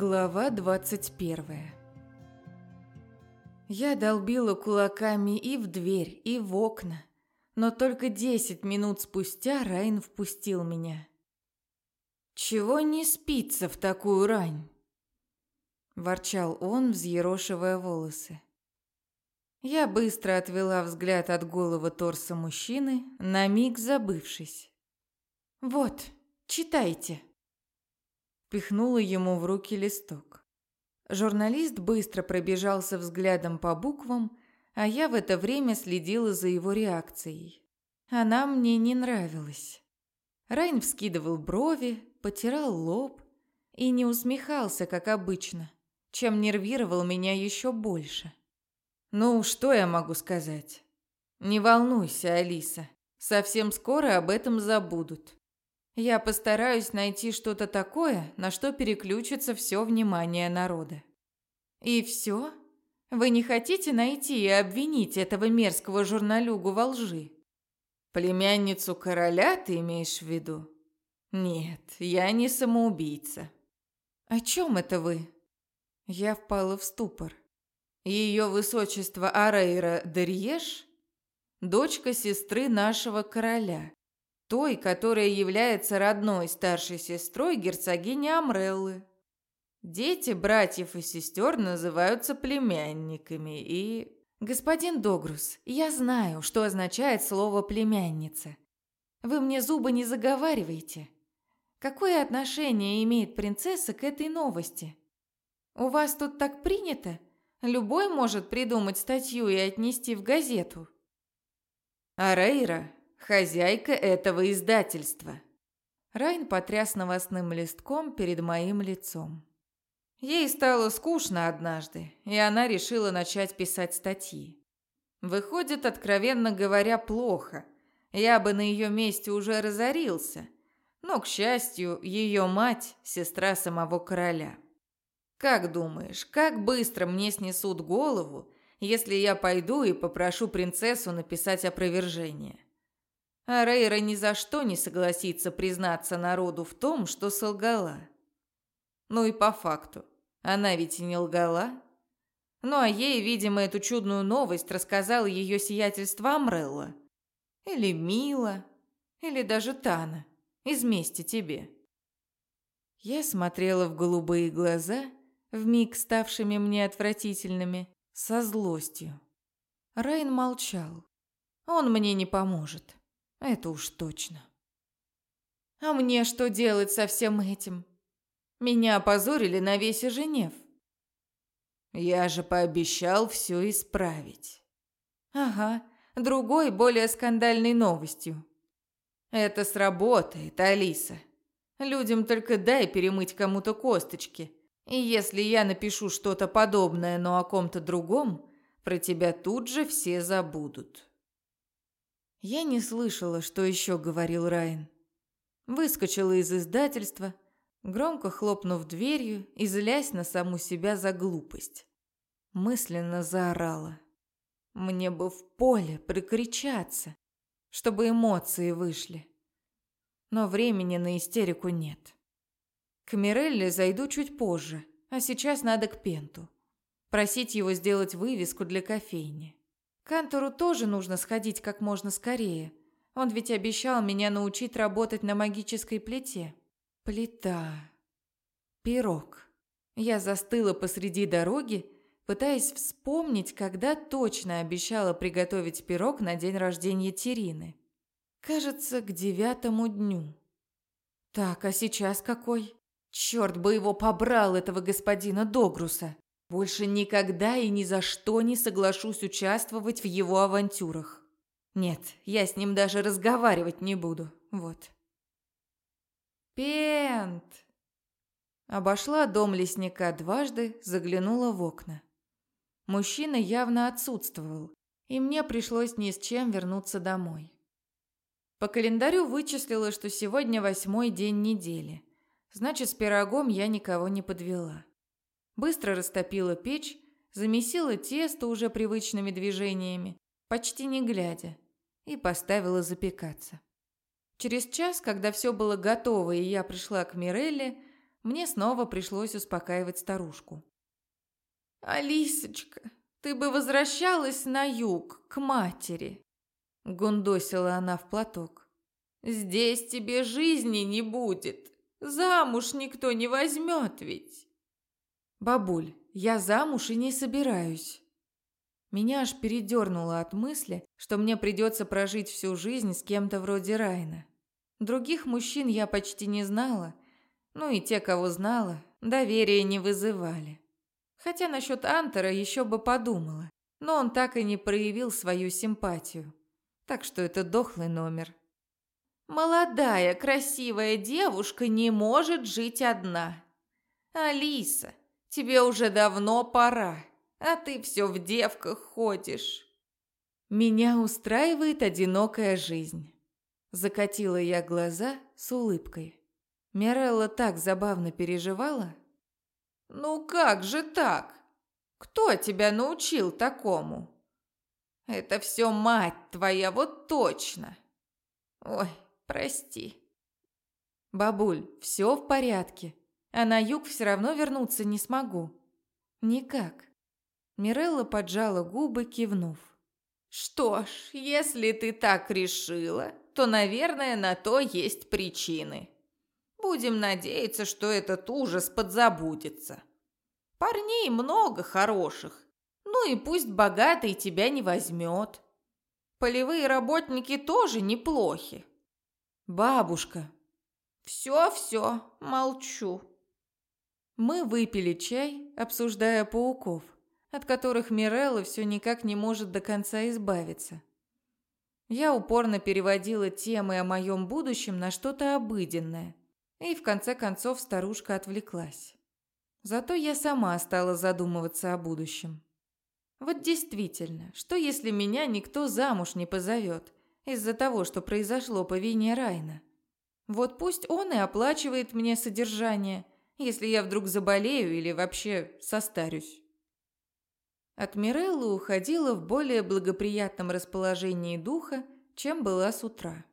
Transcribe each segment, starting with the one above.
Глава двадцать первая Я долбила кулаками и в дверь, и в окна, но только десять минут спустя Райн впустил меня. «Чего не спится в такую рань?» Ворчал он, взъерошивая волосы. Я быстро отвела взгляд от голого торса мужчины, на миг забывшись. «Вот, читайте» впихнула ему в руки листок. Журналист быстро пробежался взглядом по буквам, а я в это время следила за его реакцией. Она мне не нравилась. Райн вскидывал брови, потирал лоб и не усмехался, как обычно, чем нервировал меня еще больше. «Ну, что я могу сказать? Не волнуйся, Алиса, совсем скоро об этом забудут. Я постараюсь найти что-то такое, на что переключится все внимание народа. И все? Вы не хотите найти и обвинить этого мерзкого журналюгу во лжи? Племянницу короля ты имеешь в виду? Нет, я не самоубийца. О чем это вы? Я впала в ступор. Ее высочество Арейра Дерьеш, дочка сестры нашего короля, той, которая является родной старшей сестрой герцогини Амреллы. Дети братьев и сестер называются племянниками и... Господин Догрус, я знаю, что означает слово «племянница». Вы мне зубы не заговаривайте. Какое отношение имеет принцесса к этой новости? У вас тут так принято? Любой может придумать статью и отнести в газету. А Рейра хозяйка этого издательства». Райн потряс новостным листком перед моим лицом. Ей стало скучно однажды, и она решила начать писать статьи. Выходит, откровенно говоря, плохо. Я бы на ее месте уже разорился. Но, к счастью, ее мать – сестра самого короля. Как думаешь, как быстро мне снесут голову, если я пойду и попрошу принцессу написать опровержение? А Рейра ни за что не согласится признаться народу в том, что солгала. Ну и по факту, она ведь и не лгала. Ну а ей, видимо, эту чудную новость рассказала ее сиятельство Амрелла. Или Мила, или даже Тана, из мести тебе. Я смотрела в голубые глаза, вмиг ставшими мне отвратительными, со злостью. Райн молчал. Он мне не поможет. Это уж точно. А мне что делать со всем этим? Меня опозорили на весь Женев. Я же пообещал все исправить. Ага, другой, более скандальной новостью. Это сработает, Алиса. Людям только дай перемыть кому-то косточки. И если я напишу что-то подобное, но о ком-то другом, про тебя тут же все забудут. Я не слышала, что еще говорил Райан. Выскочила из издательства, громко хлопнув дверью и злясь на саму себя за глупость. Мысленно заорала. Мне бы в поле прикричаться, чтобы эмоции вышли. Но времени на истерику нет. К Мирелле зайду чуть позже, а сейчас надо к Пенту. Просить его сделать вывеску для кофейни. Кантору тоже нужно сходить как можно скорее. Он ведь обещал меня научить работать на магической плите. Плита. Пирог. Я застыла посреди дороги, пытаясь вспомнить, когда точно обещала приготовить пирог на день рождения Терины. Кажется, к девятому дню. Так, а сейчас какой? Черт бы его побрал, этого господина Догруса. Больше никогда и ни за что не соглашусь участвовать в его авантюрах. Нет, я с ним даже разговаривать не буду. Вот. Пент! Обошла дом лесника дважды, заглянула в окна. Мужчина явно отсутствовал, и мне пришлось ни с чем вернуться домой. По календарю вычислила, что сегодня восьмой день недели. Значит, с пирогом я никого не подвела. Быстро растопила печь, замесила тесто уже привычными движениями, почти не глядя, и поставила запекаться. Через час, когда все было готово и я пришла к Мирелле, мне снова пришлось успокаивать старушку. «Алисочка, ты бы возвращалась на юг, к матери», — гундосила она в платок. «Здесь тебе жизни не будет. Замуж никто не возьмет ведь». «Бабуль, я замуж и не собираюсь». Меня аж передернуло от мысли, что мне придется прожить всю жизнь с кем-то вроде Райна. Других мужчин я почти не знала, ну и те, кого знала, доверия не вызывали. Хотя насчет Антера еще бы подумала, но он так и не проявил свою симпатию. Так что это дохлый номер. Молодая, красивая девушка не может жить одна. Алиса, тебе уже давно пора, а ты все в девках ходишь. Меня устраивает одинокая жизнь. Закатила я глаза с улыбкой. Мирелла так забавно переживала. «Ну как же так? Кто тебя научил такому?» «Это все мать твоя, вот точно!» «Ой, прости». «Бабуль, все в порядке, а на юг все равно вернуться не смогу». «Никак». Мирелла поджала губы, кивнув. «Что ж, если ты так решила, то, наверное, на то есть причины». Будем надеяться, что этот ужас подзабудется. Парней много хороших. Ну и пусть богатый тебя не возьмет. Полевые работники тоже неплохи. Бабушка. Все-все, молчу. Мы выпили чай, обсуждая пауков, от которых Мирелла все никак не может до конца избавиться. Я упорно переводила темы о моем будущем на что-то обыденное, и в конце концов старушка отвлеклась. Зато я сама стала задумываться о будущем. Вот действительно, что если меня никто замуж не позовет из-за того, что произошло по вине Райна? Вот пусть он и оплачивает мне содержание, если я вдруг заболею или вообще состарюсь. От Миреллы уходила в более благоприятном расположении духа, чем была с утра.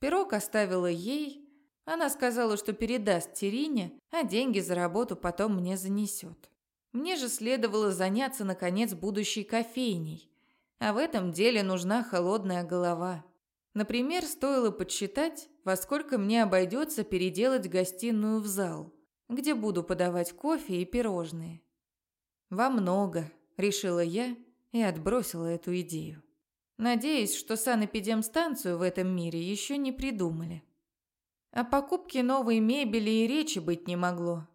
Пирог оставила ей, она сказала, что передаст Терине, а деньги за работу потом мне занесет. Мне же следовало заняться, наконец, будущей кофейней. А в этом деле нужна холодная голова. Например, стоило подсчитать, во сколько мне обойдется переделать гостиную в зал, где буду подавать кофе и пирожные. «Во много», – решила я и отбросила эту идею. Надеюсь, что санэпидемстанцию в этом мире еще не придумали. О покупке новой мебели и речи быть не могло.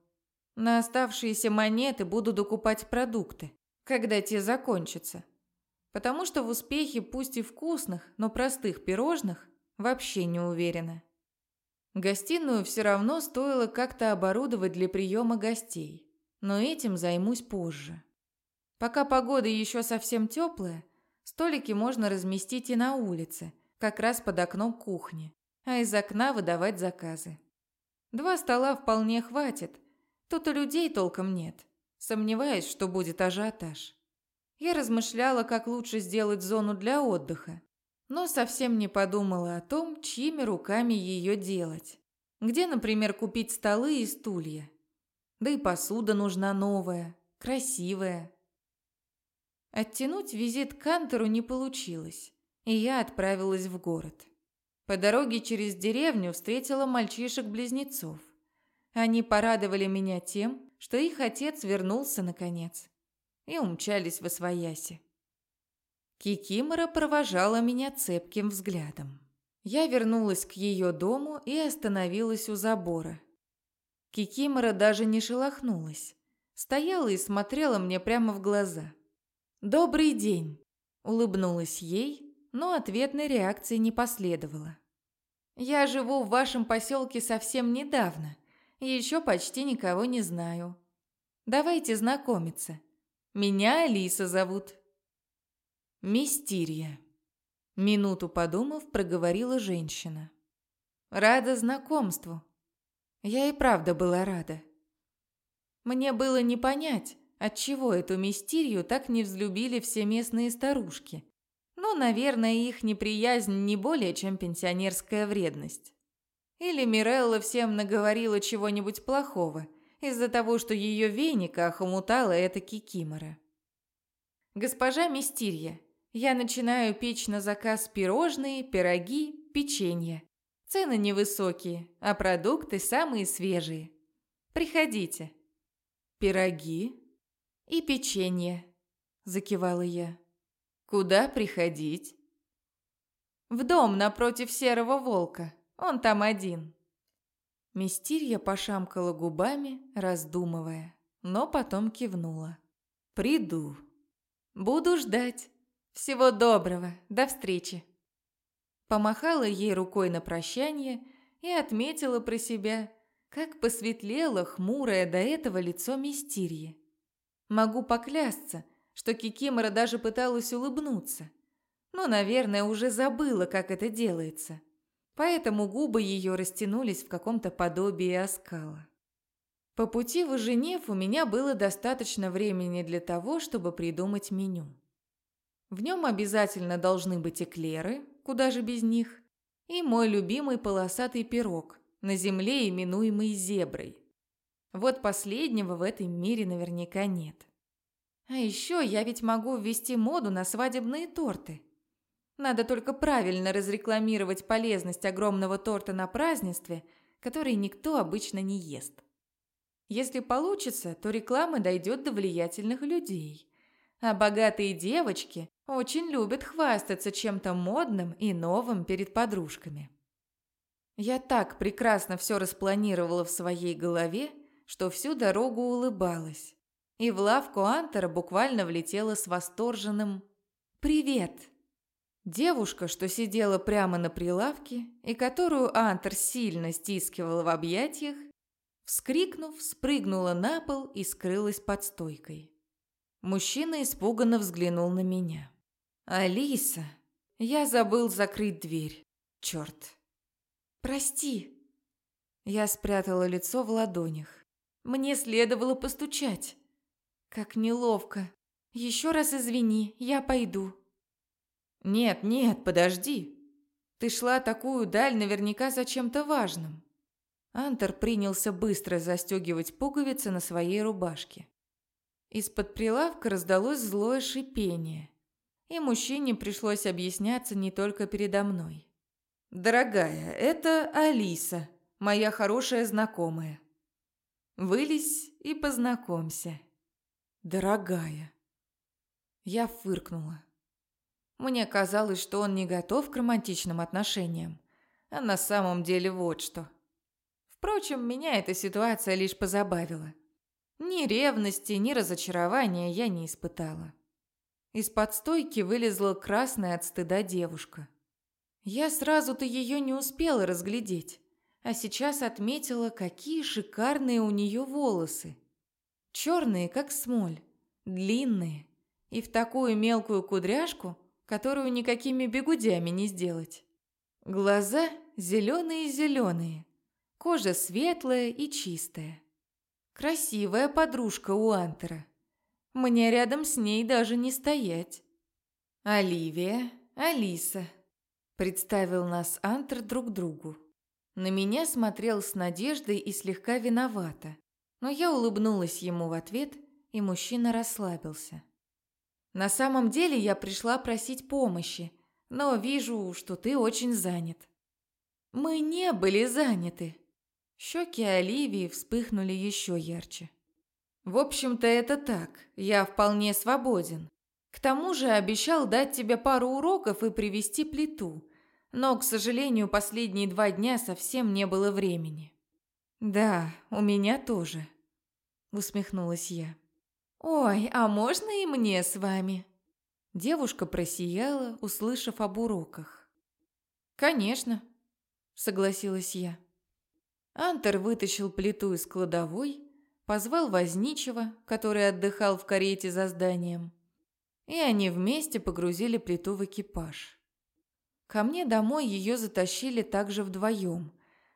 На оставшиеся монеты буду докупать продукты, когда те закончатся. Потому что в успехе пусть и вкусных, но простых пирожных вообще не уверена. Гостиную все равно стоило как-то оборудовать для приема гостей, но этим займусь позже. Пока погода еще совсем теплая, столики можно разместить и на улице, как раз под окном кухни а из окна выдавать заказы. Два стола вполне хватит, тут и людей толком нет. Сомневаюсь, что будет ажиотаж. Я размышляла, как лучше сделать зону для отдыха, но совсем не подумала о том, чьими руками ее делать. Где, например, купить столы и стулья. Да и посуда нужна новая, красивая. Оттянуть визит к Кантору не получилось, и я отправилась в город. По дороге через деревню встретила мальчишек-близнецов. Они порадовали меня тем, что их отец вернулся наконец, и умчались в освояси. Кикимора провожала меня цепким взглядом. Я вернулась к ее дому и остановилась у забора. Кикимора даже не шелохнулась. Стояла и смотрела мне прямо в глаза. «Добрый день!» – улыбнулась ей, но ответной реакции не последовало. «Я живу в вашем поселке совсем недавно и еще почти никого не знаю. Давайте знакомиться. Меня Алиса зовут». «Мистерия», – минуту подумав, проговорила женщина. «Рада знакомству». Я и правда была рада. Мне было не понять, отчего эту мистерию так не взлюбили все местные старушки – но, наверное, их неприязнь не более, чем пенсионерская вредность. Или Мирелла всем наговорила чего-нибудь плохого из-за того, что ее веника охомутала эта кикимора. «Госпожа Мистирья, я начинаю печь на заказ пирожные, пироги, печенье. Цены невысокие, а продукты самые свежие. Приходите». «Пироги и печенье», – закивала я. «Куда приходить?» «В дом напротив Серого Волка. Он там один». Мистирья пошамкала губами, раздумывая, но потом кивнула. «Приду. Буду ждать. Всего доброго. До встречи». Помахала ей рукой на прощание и отметила про себя, как посветлело хмурое до этого лицо Мистирьи. Могу поклясться, что Кикимора даже пыталась улыбнуться, но, наверное, уже забыла, как это делается поэтому губы ее растянулись в каком-то подобии оскала. По пути в Женев у меня было достаточно времени для того, чтобы придумать меню. В нем обязательно должны быть эклеры, куда же без них, и мой любимый полосатый пирог, на земле именуемый зеброй. Вот последнего в этом мире наверняка нет. А еще я ведь могу ввести моду на свадебные торты – надо только правильно разрекламировать полезность огромного торта на празднестве, который никто обычно не ест. Если получится, то реклама дойдет до влиятельных людей. А богатые девочки очень любят хвастаться чем-то модным и новым перед подружками. Я так прекрасно все распланировала в своей голове, что всю дорогу улыбалась. И в лавку Антера буквально влетела с восторженным «Привет!». Девушка, что сидела прямо на прилавке и которую Антер сильно стискивал в объятиях, вскрикнув, спрыгнула на пол и скрылась под стойкой. Мужчина испуганно взглянул на меня. «Алиса, я забыл закрыть дверь. Черт!» «Прости!» Я спрятала лицо в ладонях. «Мне следовало постучать. Как неловко. Еще раз извини, я пойду». «Нет, нет, подожди. Ты шла такую даль наверняка за чем-то важным». Антер принялся быстро застегивать пуговицы на своей рубашке. Из-под прилавка раздалось злое шипение, и мужчине пришлось объясняться не только передо мной. «Дорогая, это Алиса, моя хорошая знакомая. Вылезь и познакомься». «Дорогая». Я фыркнула. Мне казалось, что он не готов к романтичным отношениям. А на самом деле вот что. Впрочем, меня эта ситуация лишь позабавила. Ни ревности, ни разочарования я не испытала. Из-под стойки вылезла красная от стыда девушка. Я сразу-то ее не успела разглядеть, а сейчас отметила, какие шикарные у нее волосы. Черные, как смоль, длинные, и в такую мелкую кудряшку – которую никакими бегудями не сделать. Глаза зеленые-зеленые, кожа светлая и чистая. Красивая подружка у Антера. Мне рядом с ней даже не стоять. Оливия, Алиса. Представил нас Антер друг другу. На меня смотрел с надеждой и слегка виновата, но я улыбнулась ему в ответ, и мужчина расслабился. На самом деле я пришла просить помощи, но вижу, что ты очень занят». «Мы не были заняты». Щеки Оливии вспыхнули еще ярче. «В общем-то, это так. Я вполне свободен. К тому же обещал дать тебе пару уроков и привезти плиту. Но, к сожалению, последние два дня совсем не было времени». «Да, у меня тоже», — усмехнулась я. «Ой, а можно и мне с вами?» Девушка просияла, услышав об уроках. «Конечно», — согласилась я. Антер вытащил плиту из кладовой, позвал возничего, который отдыхал в карете за зданием, и они вместе погрузили плиту в экипаж. Ко мне домой ее затащили также вдвоем,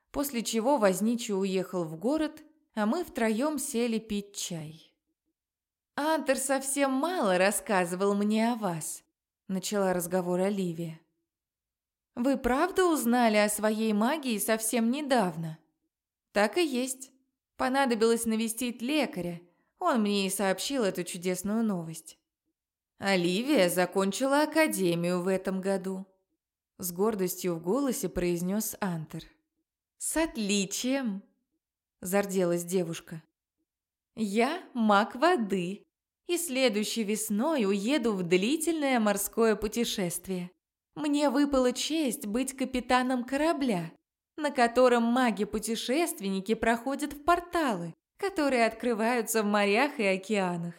после чего возничий уехал в город, а мы втроем сели пить чай. «Антер совсем мало рассказывал мне о вас», — начала разговор Оливия. Вы правда узнали о своей магии совсем недавно? Так и есть. Понадобилось навестить лекаря. Он мне и сообщил эту чудесную новость. Оливия закончила академию в этом году. С гордостью в голосе произнес Антер. «С отличием!» – зарделась девушка. «Я маг воды, и следующей весной уеду в длительное морское путешествие. Мне выпала честь быть капитаном корабля, на котором маги-путешественники проходят в порталы, которые открываются в морях и океанах.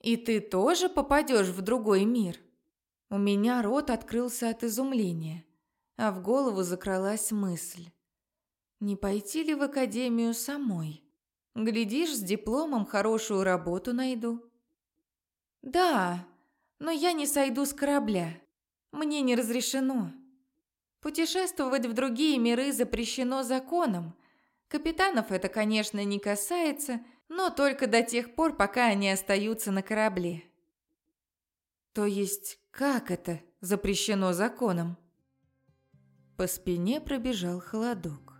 И ты тоже попадешь в другой мир? У меня рот открылся от изумления, а в голову закралась мысль. Не пойти ли в академию самой? Глядишь, с дипломом хорошую работу найду. Да, но я не сойду с корабля. Мне не разрешено. Путешествовать в другие миры запрещено законом. Капитанов это, конечно, не касается, но только до тех пор, пока они остаются на корабле. То есть, как это запрещено законом? По спине пробежал холодок.